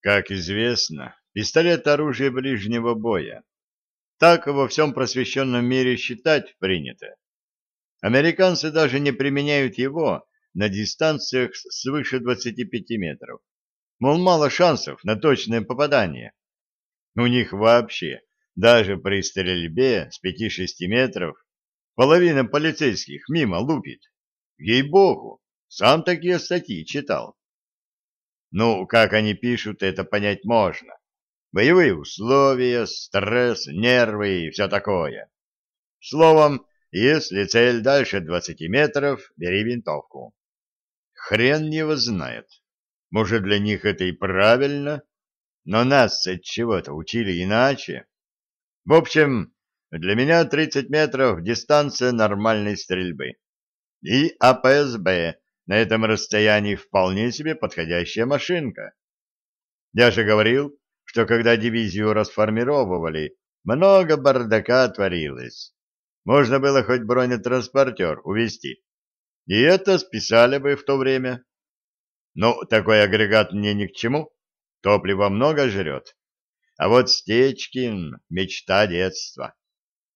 Как известно, пистолет — оружие ближнего боя. Так во всем просвещенном мире считать принято. Американцы даже не применяют его на дистанциях свыше 25 метров. Мол, мало шансов на точное попадание. У них вообще, даже при стрельбе с 5-6 метров, половина полицейских мимо лупит. Ей-богу, сам такие статьи читал. Ну, как они пишут, это понять можно. Боевые условия, стресс, нервы и все такое. Словом, если цель дальше 20 метров, бери винтовку. Хрен его знает. Может, для них это и правильно, но нас от чего-то учили иначе. В общем, для меня 30 метров дистанция нормальной стрельбы. И АПСБ на этом расстоянии вполне себе подходящая машинка. Я же говорил, что когда дивизию расформировывали, много бардака творилось. Можно было хоть бронетранспортер увезти. И это списали бы в то время. Ну, такой агрегат мне ни к чему. Топлива много жрет. А вот Стечкин — мечта детства.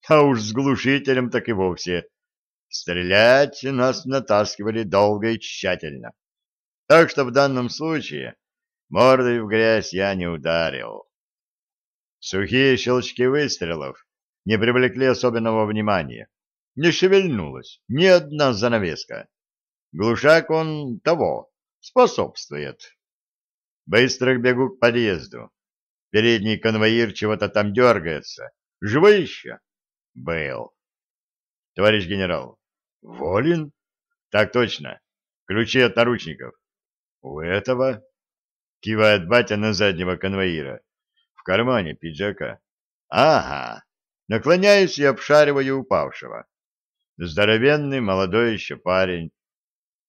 А уж с глушителем так и вовсе. Стрелять нас натаскивали долго и тщательно. Так что в данном случае мордой в грязь я не ударил. Сухие щелчки выстрелов не привлекли особенного внимания. Не шевельнулась ни одна занавеска. Глушак он того, способствует. Быстро бегу к подъезду. Передний конвоир чего-то там дергается. Живой еще? Был. Товарищ генерал. Волин? Так точно. Ключи от наручников. У этого? Кивает батя на заднего конвоира. В кармане пиджака. Ага. Наклоняюсь и обшариваю упавшего. Здоровенный молодой еще парень.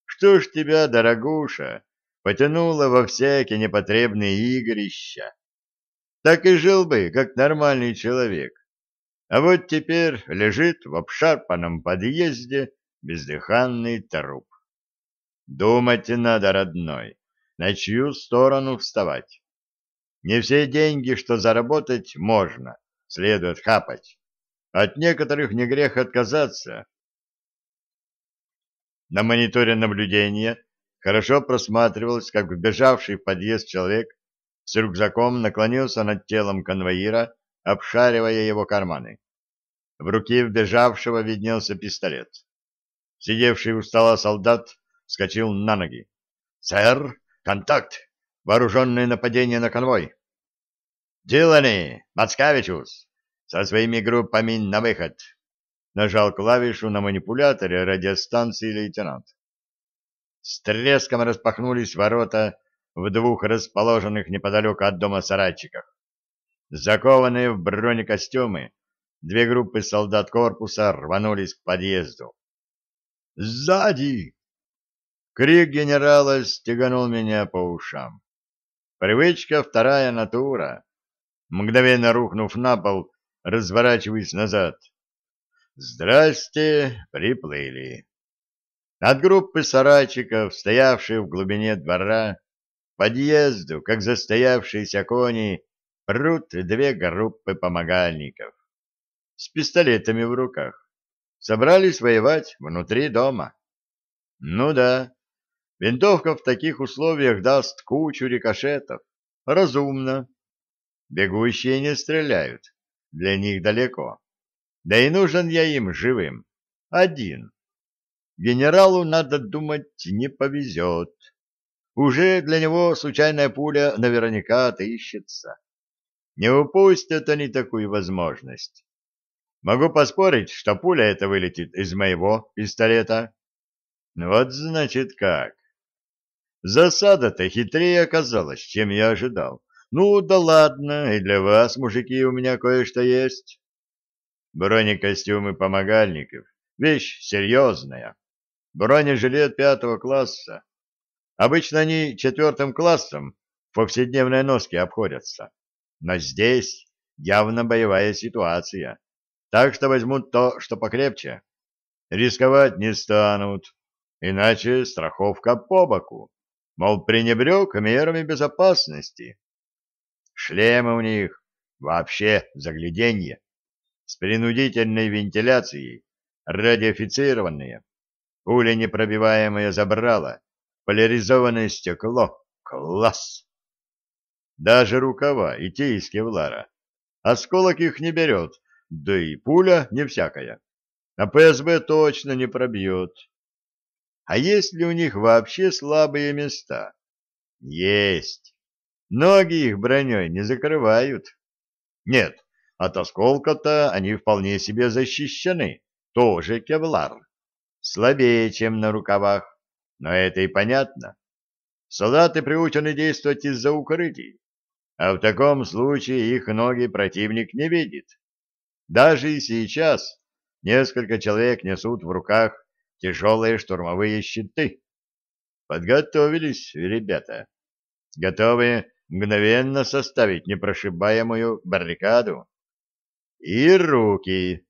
Что ж тебя, дорогуша, потянуло во всякие непотребные игрища? Так и жил бы, как нормальный человек. А вот теперь лежит в обшарпанном подъезде бездыханный труп. Думать надо, родной, на чью сторону вставать. Не все деньги, что заработать можно, следует хапать. От некоторых не грех отказаться. На мониторе наблюдения хорошо просматривалось, как вбежавший в подъезд человек с рюкзаком наклонился над телом конвоира, обшаривая его карманы. В руке вбежавшего виднелся пистолет. Сидевший у стола солдат вскочил на ноги. «Сэр, контакт! Вооруженное нападение на конвой!» «Дилани! Мацкавичус! Со своими группами на выход!» Нажал клавишу на манипуляторе радиостанции лейтенант. С треском распахнулись ворота в двух расположенных неподалеку от дома сарайчиках. Закованные в бронекостюмы, две группы солдат корпуса рванулись к подъезду. «Сзади!» Крик генерала стеганул меня по ушам. Привычка вторая натура. Мгновенно рухнув на пол, разворачиваясь назад. «Здрасте!» — приплыли. От группы сарайчиков, стоявшей в глубине двора, подъезду, как застоявшиеся кони, прут две группы помогальников с пистолетами в руках. Собрались воевать внутри дома. Ну да, винтовка в таких условиях даст кучу рикошетов. Разумно. Бегущие не стреляют. Для них далеко. Да и нужен я им живым. Один. Генералу, надо думать, не повезет. Уже для него случайная пуля наверняка отыщется. Не упустят они такую возможность. Могу поспорить, что пуля эта вылетит из моего пистолета. Вот значит как. Засада-то хитрее оказалась, чем я ожидал. Ну да ладно, и для вас, мужики, у меня кое-что есть. Бронекостюмы помогальников. Вещь серьезная. Бронежилет пятого класса. Обычно они четвертым классом в повседневной носке обходятся. Но здесь явно боевая ситуация так что возьмут то, что покрепче. Рисковать не станут, иначе страховка по боку, мол, пренебрег мерами безопасности. шлемы у них вообще загляденье, с принудительной вентиляцией, радиофицированные, пуля непробиваемая забрала, поляризованное стекло. Класс! Даже рукава и те из кевлара. Осколок их не берет, да и пуля не всякая. А ПСБ точно не пробьет. А есть ли у них вообще слабые места? Есть. Ноги их броней не закрывают. Нет, от осколка-то они вполне себе защищены. Тоже кевлар. Слабее, чем на рукавах. Но это и понятно. Солдаты приучены действовать из-за укрытий. А в таком случае их ноги противник не видит. Даже и сейчас несколько человек несут в руках тяжелые штурмовые щиты. Подготовились ребята. Готовы мгновенно составить непрошибаемую баррикаду. И руки.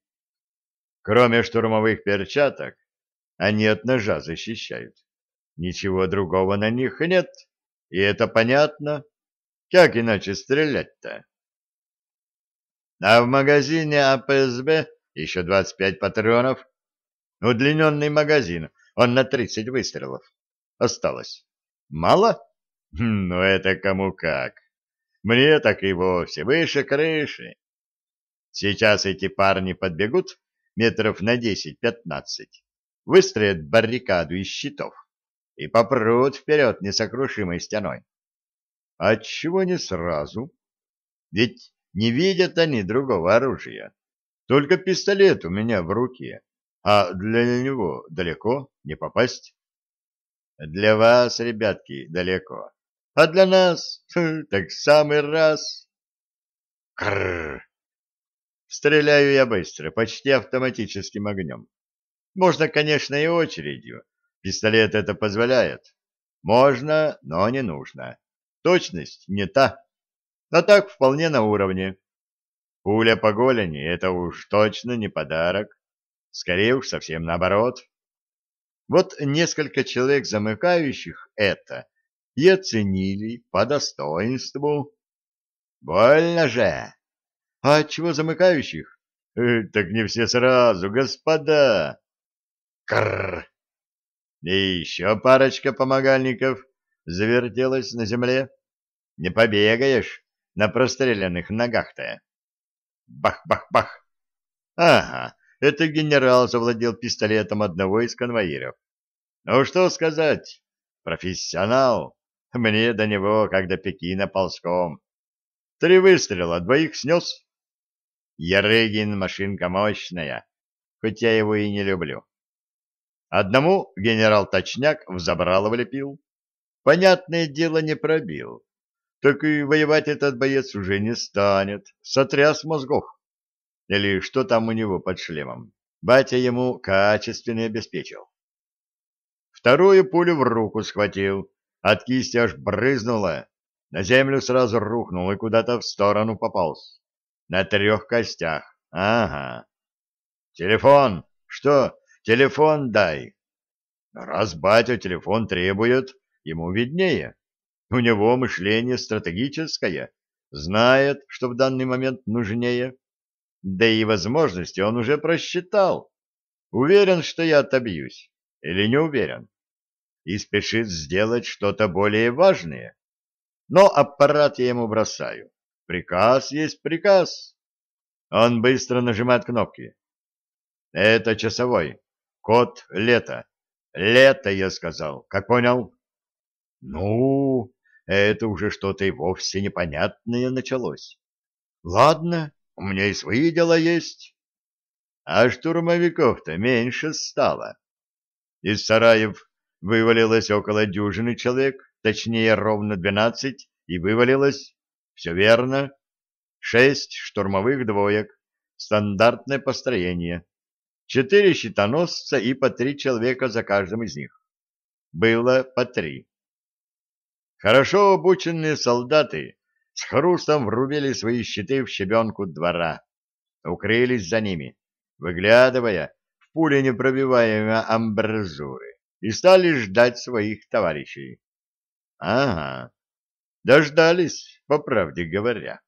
Кроме штурмовых перчаток, они от ножа защищают. Ничего другого на них нет, и это понятно. Как иначе стрелять-то? А в магазине АПСБ еще 25 патронов. Удлиненный магазин, он на 30 выстрелов. Осталось. Мало? Ну, это кому как. Мне так и вовсе выше крыши. Сейчас эти парни подбегут метров на 10-15, выстроят баррикаду из щитов и попрут вперед несокрушимой стеной. Отчего не сразу? Ведь не видят они другого оружия. Только пистолет у меня в руке, а для него далеко не попасть. Для вас, ребятки, далеко, а для нас так самый раз. Крррр. Стреляю я быстро, почти автоматическим огнем. Можно, конечно, и очередью. Пистолет это позволяет. Можно, но не нужно. Точность не та. А так вполне на уровне. Пуля по голени — это уж точно не подарок. Скорее уж совсем наоборот. Вот несколько человек, замыкающих это, и оценили по достоинству. Больно же! А чего замыкающих? Э, так не все сразу, господа! Крррр! И еще парочка помогальников — завертелась на земле. Не побегаешь на простреленных ногах-то. Бах-бах-бах. Ага, это генерал завладел пистолетом одного из конвоиров. Ну что сказать, профессионал. Мне до него, как до Пекина, ползком. Три выстрела, двоих снес. Ярыгин машинка мощная, хоть я его и не люблю. Одному генерал Точняк в забрало влепил, Понятное дело, не пробил. Так и воевать этот боец уже не станет. Сотряс мозгов. Или что там у него под шлемом. Батя ему качественно обеспечил. Вторую пулю в руку схватил. От кисти аж брызнуло. На землю сразу рухнул и куда-то в сторону пополз. На трех костях. Ага. Телефон. Что? Телефон дай. Раз батя телефон требует, ему виднее. У него мышление стратегическое, знает, что в данный момент нужнее. Да и возможности он уже просчитал. Уверен, что я отобьюсь. Или не уверен. И спешит сделать что-то более важное. Но аппарат я ему бросаю. Приказ есть приказ. Он быстро нажимает кнопки. Это часовой. Код лето. Лето, я сказал. Как понял? Ну, это уже что-то и вовсе непонятное началось. Ладно, у меня и свои дела есть. А штурмовиков-то меньше стало. Из сараев вывалилось около дюжины человек, точнее ровно двенадцать, и вывалилось, все верно, шесть штурмовых двоек, стандартное построение, четыре щитоносца и по три человека за каждым из них. Было по три. Хорошо обученные солдаты с хрустом врубили свои щиты в щебенку двора, укрылись за ними, выглядывая в пуле непробиваемой амбразуры, и стали ждать своих товарищей. Ага, Дождались, по правде говоря.